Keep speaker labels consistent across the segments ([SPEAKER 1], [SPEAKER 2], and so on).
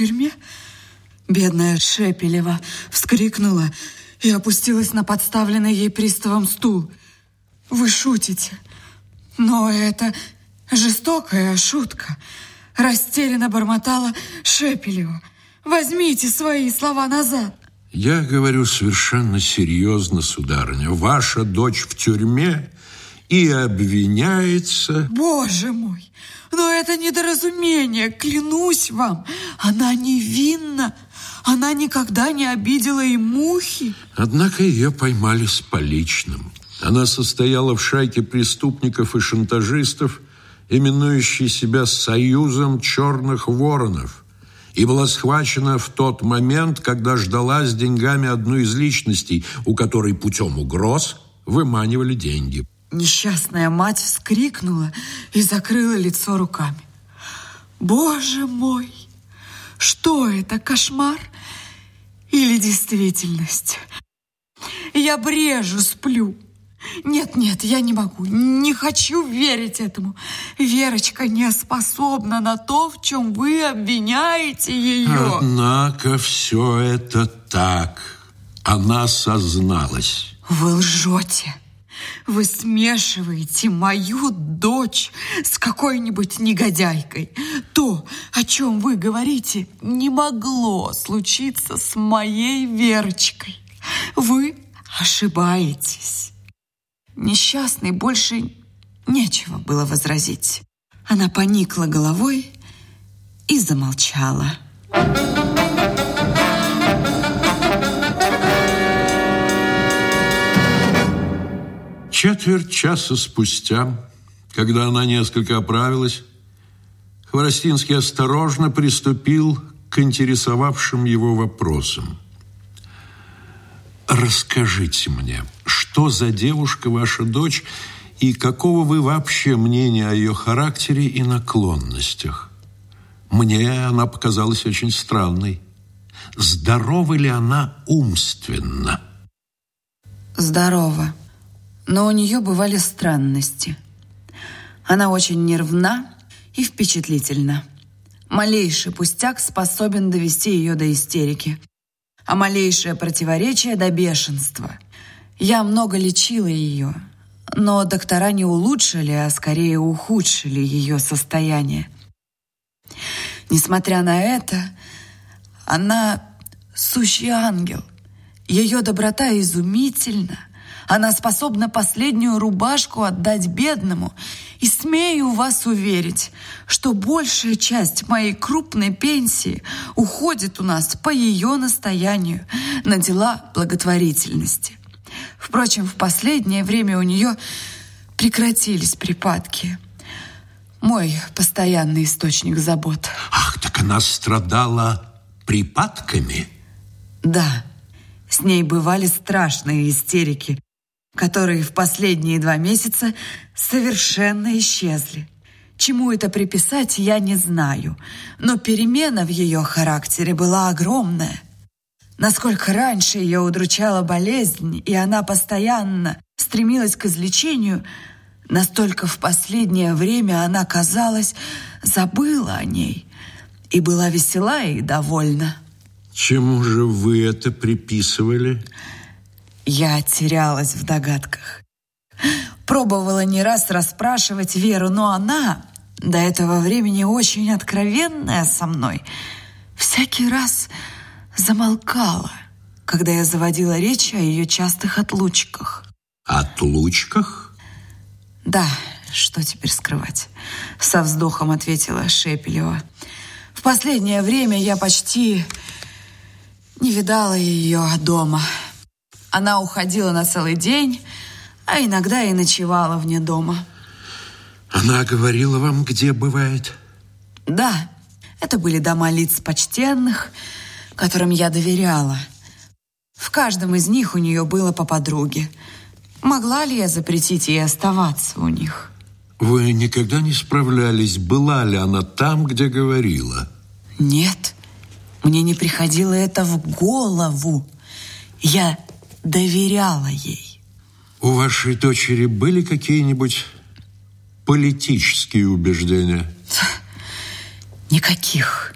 [SPEAKER 1] тюрьме?» Бедная Шепелева вскрикнула и опустилась на подставленный ей приставом стул. «Вы шутите, но это жестокая шутка!» Растерянно бормотала Шепелева. «Возьмите свои слова назад!»
[SPEAKER 2] «Я говорю совершенно серьезно, сударыня. Ваша дочь в тюрьме и обвиняется...»
[SPEAKER 1] «Боже мой! Но это недоразумение, клянусь вам. Она невинна. Она никогда не обидела и мухи.
[SPEAKER 2] Однако ее поймали с поличным. Она состояла в шайке преступников и шантажистов, именующей себя «Союзом черных воронов», и была схвачена в тот момент, когда ждала с деньгами одну из личностей, у которой путем угроз выманивали деньги.
[SPEAKER 1] Несчастная мать вскрикнула и закрыла лицо руками. «Боже мой! Что это, кошмар или действительность? Я брежу, сплю. Нет, нет, я не могу, не хочу верить этому. Верочка не способна на то, в чем вы обвиняете ее.
[SPEAKER 2] Однако все это так. Она созналась.
[SPEAKER 1] Вы лжете. Вы смешиваете мою дочь с какой-нибудь негодяйкой. То, о чем вы говорите, не могло случиться с моей Верочкой. Вы ошибаетесь. Несчастный больше нечего было возразить. Она поникла головой и замолчала. Thank you.
[SPEAKER 2] Четверть часа спустя, когда она несколько оправилась, Хворостинский осторожно приступил к интересовавшим его вопросам. «Расскажите мне, что за девушка ваша дочь и какого вы вообще мнения о ее характере и наклонностях? Мне она показалась очень странной. Здорова ли она умственно?»
[SPEAKER 1] «Здорова», но у нее бывали странности. Она очень нервна и впечатлительна. Малейший пустяк способен довести ее до истерики, а малейшее противоречие до бешенства. Я много лечила ее, но доктора не улучшили, а скорее ухудшили ее состояние. Несмотря на это, она сущий ангел. Ее доброта изумительна, она способна последнюю рубашку отдать бедному. И смею вас уверить, что большая часть моей крупной пенсии уходит у нас по ее настоянию на дела благотворительности. Впрочем, в последнее время у нее прекратились припадки. Мой постоянный источник забот.
[SPEAKER 2] Ах, так она страдала припадками?
[SPEAKER 1] Да, с ней бывали страшные истерики которые в последние два месяца совершенно исчезли. Чему это приписать, я не знаю, но перемена в ее характере была огромная. Насколько раньше ее удручала болезнь, и она постоянно стремилась к излечению, настолько в последнее время она, казалось, забыла о ней и была весела и довольна.
[SPEAKER 2] Чему же вы это приписывали?
[SPEAKER 1] Я терялась в догадках. Пробовала не раз расспрашивать Веру, но она до этого времени очень откровенная со мной, всякий раз замолкала, когда я заводила речь о ее частых отлучках.
[SPEAKER 2] Отлучках?
[SPEAKER 1] Да, что теперь скрывать? Со вздохом ответила Шепелева. В последнее время я почти не видала ее дома. Она уходила на целый день, а иногда и ночевала вне дома.
[SPEAKER 2] Она говорила вам, где бывает?
[SPEAKER 1] Да, это были дома лиц почтенных, которым я доверяла. В каждом из них у нее было по подруге. Могла ли я запретить ей оставаться у них?
[SPEAKER 2] Вы никогда не справлялись, была ли она там, где говорила?
[SPEAKER 1] Нет, мне не приходило это в голову. Я доверяла ей.
[SPEAKER 2] У вашей дочери были какие-нибудь политические убеждения?
[SPEAKER 1] Никаких.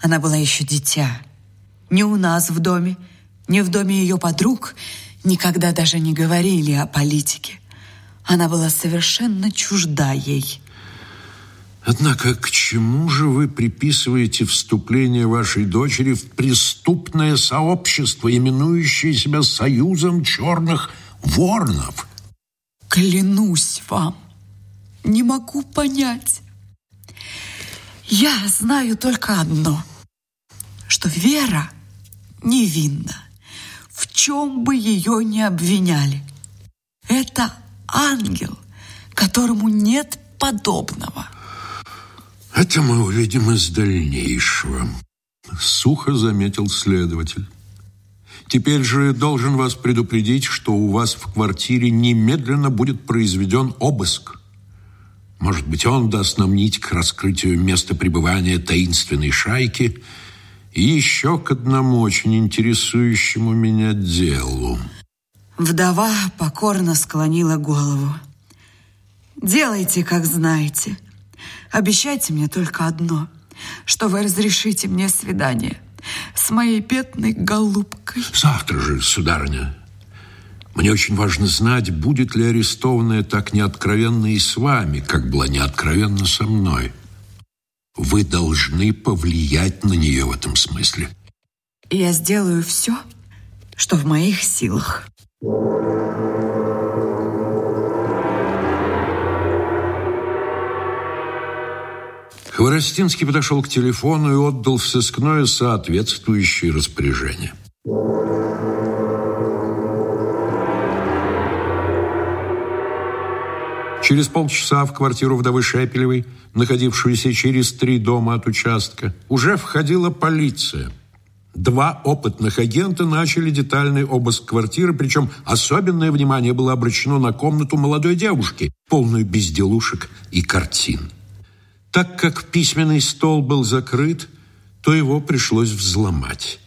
[SPEAKER 1] Она была еще дитя. Ни у нас в доме, ни в доме ее подруг никогда даже не говорили о политике. Она была совершенно чужда ей.
[SPEAKER 2] Однако к чему же вы приписываете вступление вашей дочери в преступное сообщество, именующее себя Союзом Черных Ворнов?
[SPEAKER 1] Клянусь вам, не могу понять. Я знаю только одно, что Вера невинна, в чем бы ее ни обвиняли. Это ангел, которому нет подобного.
[SPEAKER 2] Это мы увидим из дальнейшего», — сухо заметил следователь. «Теперь же должен вас предупредить, что у вас в квартире немедленно будет произведен обыск. Может быть, он даст нам нить к раскрытию места пребывания таинственной шайки и еще к одному очень интересующему меня делу».
[SPEAKER 1] Вдова покорно склонила голову. «Делайте, как знаете», — Обещайте мне только одно, что вы разрешите мне свидание с моей бедной голубкой.
[SPEAKER 2] Завтра же, сударыня. Мне очень важно знать, будет ли арестованная так неоткровенно и с вами, как была неоткровенно со мной. Вы должны повлиять на нее в этом смысле.
[SPEAKER 1] Я сделаю все, что в моих силах. Thank you.
[SPEAKER 2] Хворостинский подошел к телефону и отдал в сыскное соответствующее распоряжение. Через полчаса в квартиру вдовы Шепелевой, находившуюся через три дома от участка, уже входила полиция. Два опытных агента начали детальный обыск квартиры, причем особенное внимание было обращено на комнату молодой девушки, полную безделушек и картин. Так как письменный стол был закрыт, то его пришлось взломать.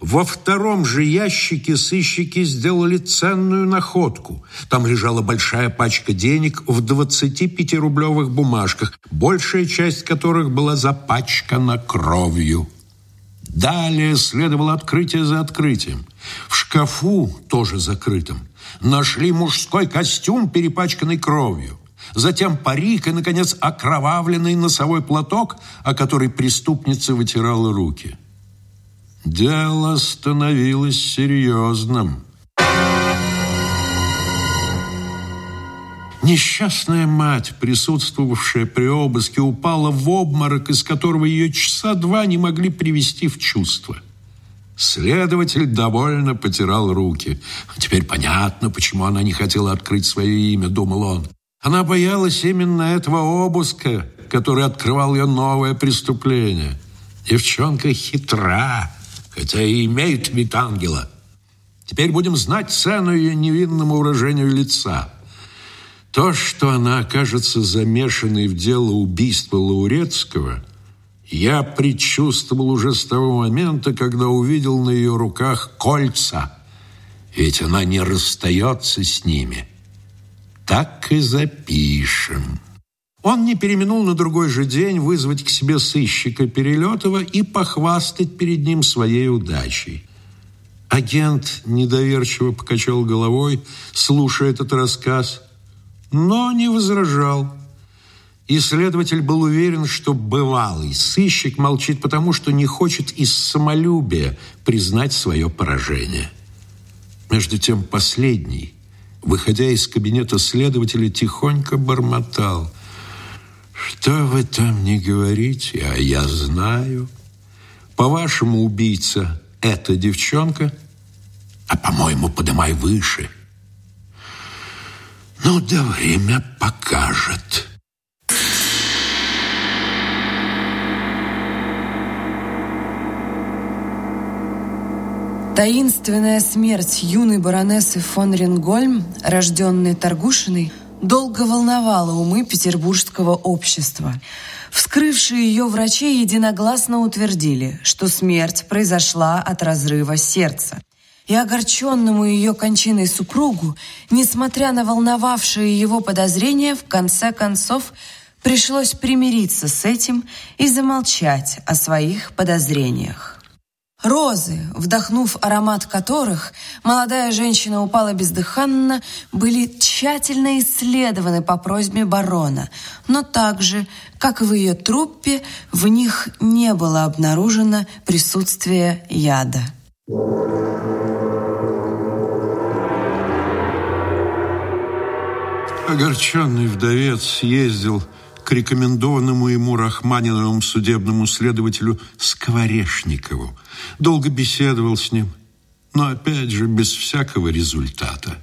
[SPEAKER 2] Во втором же ящике сыщики сделали ценную находку. Там лежала большая пачка денег в 25-рублевых бумажках, большая часть которых была запачкана кровью. Далее следовало открытие за открытием. В шкафу, тоже закрытом, нашли мужской костюм, перепачканный кровью затем парик и, наконец, окровавленный носовой платок, о который преступница вытирала руки. Дело становилось серьезным. Несчастная мать, присутствовавшая при обыске, упала в обморок, из которого ее часа два не могли привести в чувство. Следователь довольно потирал руки. «Теперь понятно, почему она не хотела открыть свое имя», — думал он. Она боялась именно этого обыска, который открывал ее новое преступление. Девчонка хитра, хотя и имеет вид ангела. Теперь будем знать цену ее невинному выражению лица. То, что она окажется замешанной в дело убийства Лаурецкого, я предчувствовал уже с того момента, когда увидел на ее руках кольца. Ведь она не расстается с ними. — так и запишем». Он не переменул на другой же день вызвать к себе сыщика Перелетова и похвастать перед ним своей удачей. Агент недоверчиво покачал головой, слушая этот рассказ, но не возражал. И следователь был уверен, что бывалый сыщик молчит потому, что не хочет из самолюбия признать свое поражение. Между тем последний – выходя из кабинета следователя, тихонько бормотал. «Что вы там не говорите? А я знаю. По-вашему, убийца — это девчонка, а, по-моему, подымай выше». «Ну да время покажет».
[SPEAKER 1] Таинственная смерть юной баронессы фон Ренгольм, рожденной Торгушиной, долго волновала умы петербургского общества. Вскрывшие ее врачи единогласно утвердили, что смерть произошла от разрыва сердца. И огорченному ее кончиной супругу, несмотря на волновавшие его подозрения, в конце концов пришлось примириться с этим и замолчать о своих подозрениях. Розы, вдохнув аромат которых, молодая женщина упала бездыханно, были тщательно исследованы по просьбе барона, но также, как и в ее труппе, в них не было обнаружено присутствие яда.
[SPEAKER 2] Огорченный вдовец съездил к рекомендованному ему Рахманиновым судебному следователю Скворешникову. Долго беседовал с ним, но опять же без всякого результата.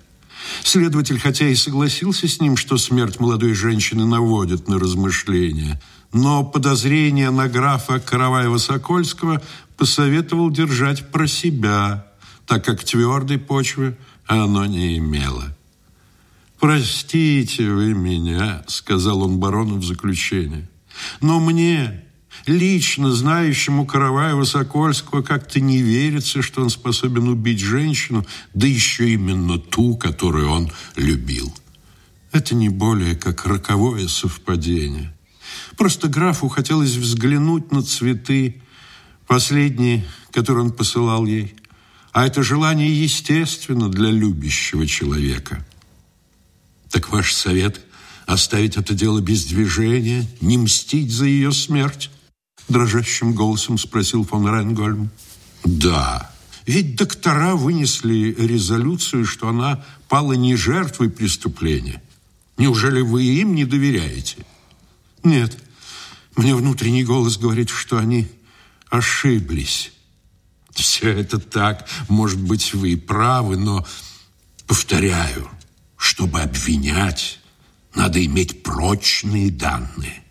[SPEAKER 2] Следователь, хотя и согласился с ним, что смерть молодой женщины наводит на размышления, но подозрения на графа Караваева-Сокольского посоветовал держать про себя, так как твердой почвы оно не имело. «Простите вы меня», — сказал он барону в заключении, «но мне, лично знающему Караваева Сокольского, как-то не верится, что он способен убить женщину, да еще именно ту, которую он любил. Это не более как роковое совпадение. Просто графу хотелось взглянуть на цветы, последние, которые он посылал ей, а это желание естественно для любящего человека». Так ваш совет – оставить это дело без движения, не мстить за ее смерть? Дрожащим голосом спросил фон Ренгольм. Да. Ведь доктора вынесли резолюцию, что она пала не жертвой преступления. Неужели вы им не доверяете? Нет. Мне внутренний голос говорит, что они ошиблись. Все это так. Может быть, вы правы, но, повторяю, чтобы обвинять, надо иметь прочные данные.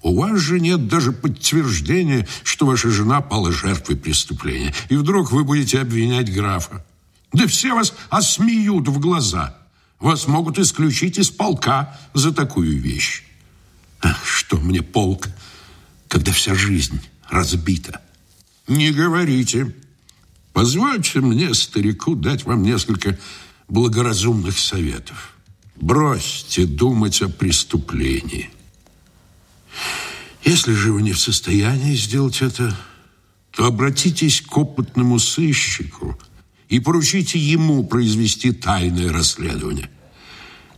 [SPEAKER 2] У вас же нет даже подтверждения, что ваша жена пала жертвой преступления. И вдруг вы будете обвинять графа. Да все вас осмеют в глаза. Вас могут исключить из полка за такую вещь. Ах, что мне полк, когда вся жизнь разбита? Не говорите. Позвольте мне, старику, дать вам несколько благоразумных советов. Бросьте думать о преступлении. Если же вы не в состоянии сделать это, то обратитесь к опытному сыщику и поручите ему произвести тайное расследование.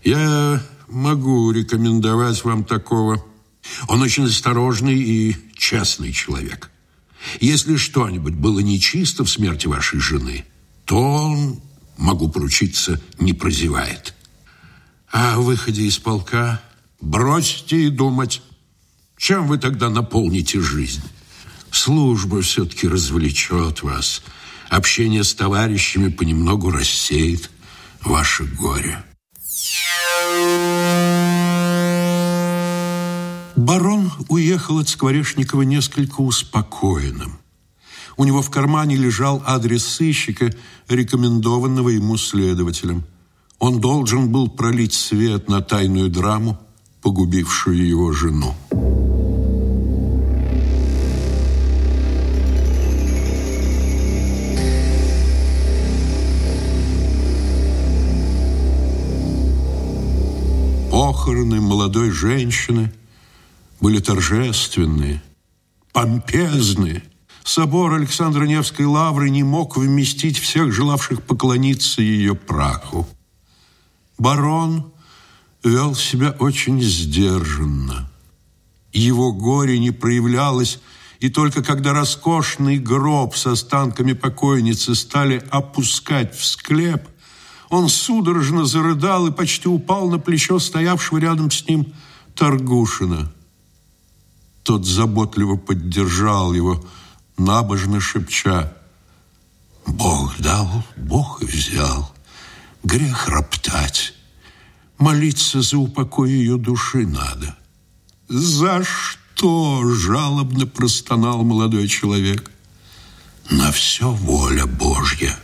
[SPEAKER 2] Я могу рекомендовать вам такого. Он очень осторожный и честный человек. Если что-нибудь было нечисто в смерти вашей жены, то он могу поручиться, не прозевает. А выходе из полка бросьте и думать, чем вы тогда наполните жизнь. Служба все-таки развлечет вас, общение с товарищами понемногу рассеет ваше горе. Барон уехал от Скворешникова несколько успокоенным – у него в кармане лежал адрес сыщика, рекомендованного ему следователем. Он должен был пролить свет на тайную драму, погубившую его жену. Похороны молодой женщины были торжественные, помпезные – Собор Александра Невской лавры не мог вместить всех желавших поклониться ее праху. Барон вел себя очень сдержанно. Его горе не проявлялось, и только когда роскошный гроб с останками покойницы стали опускать в склеп, он судорожно зарыдал и почти упал на плечо стоявшего рядом с ним Таргушина. Тот заботливо поддержал его, набожно шепча «Бог дал, Бог взял, грех роптать, молиться за упокой ее души надо». «За что?» – жалобно простонал молодой человек. «На все воля Божья».